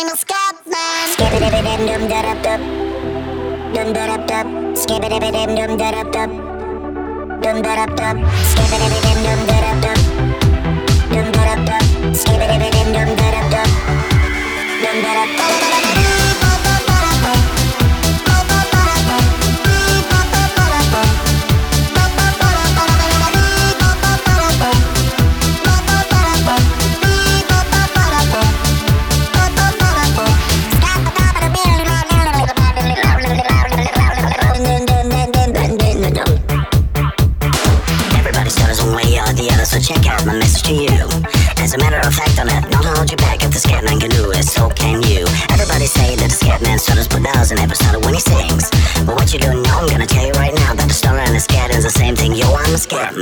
I'm a scat man. Skibbity dum da dum dum. Dum da dum dum. Skibbity dum da dum dum. Dum da dum dum. Skibbity dum da dum dum. Dum da dum dum. So check out my message to you. As a matter of fact, I'll not hold you back if the scat man can do it, so can you. Everybody say that the scat man stutters but doesn't ever stutter when he sings. But what you don't know, I'm gonna tell you right now that the stutter and the scat is the same thing. Yo, I'm a scat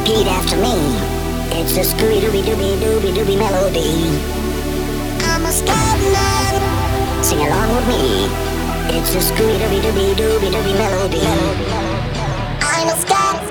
Repeat after me. It's a scooby melody. I'm a. Sing along with me. It's a scooby dooby dooby dooby melody. I'm final sky.